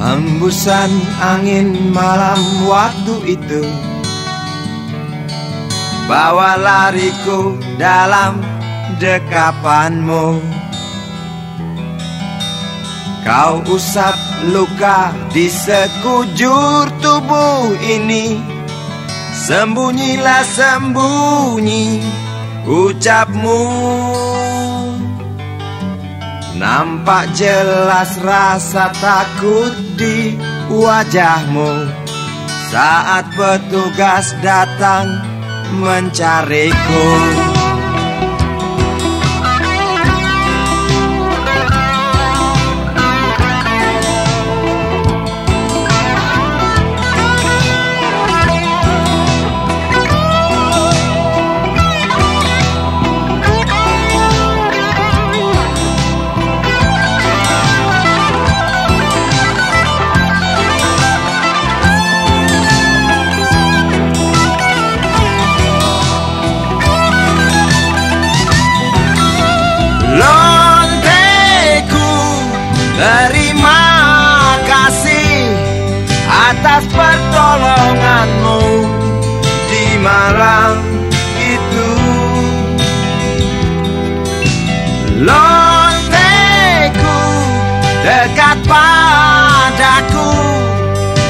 Hembusan angin malam waktu itu. Bawa lariku dalam dekapanmu. Kau usap luka di sekujur tubuh ini. Sembunyilah sembunyi ucapmu Nampak jelas rasa takut di wajahmu. Saat petugas datang mencariku atas pertolonganmu di malam itu. Lonteku dekat padaku.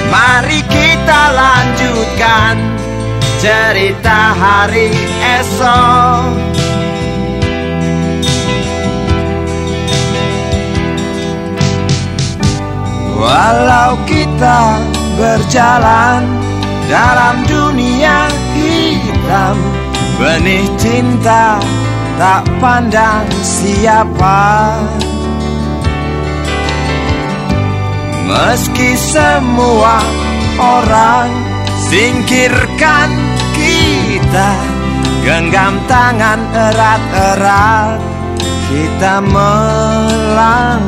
Mari kita lanjutkan cerita hari esok. Walau kita berjalan dalam dunia hitam. Benih cinta tak pandang siapa. Meski semua orang singkirkan kita Genggam tangan erat-erat kita melangkah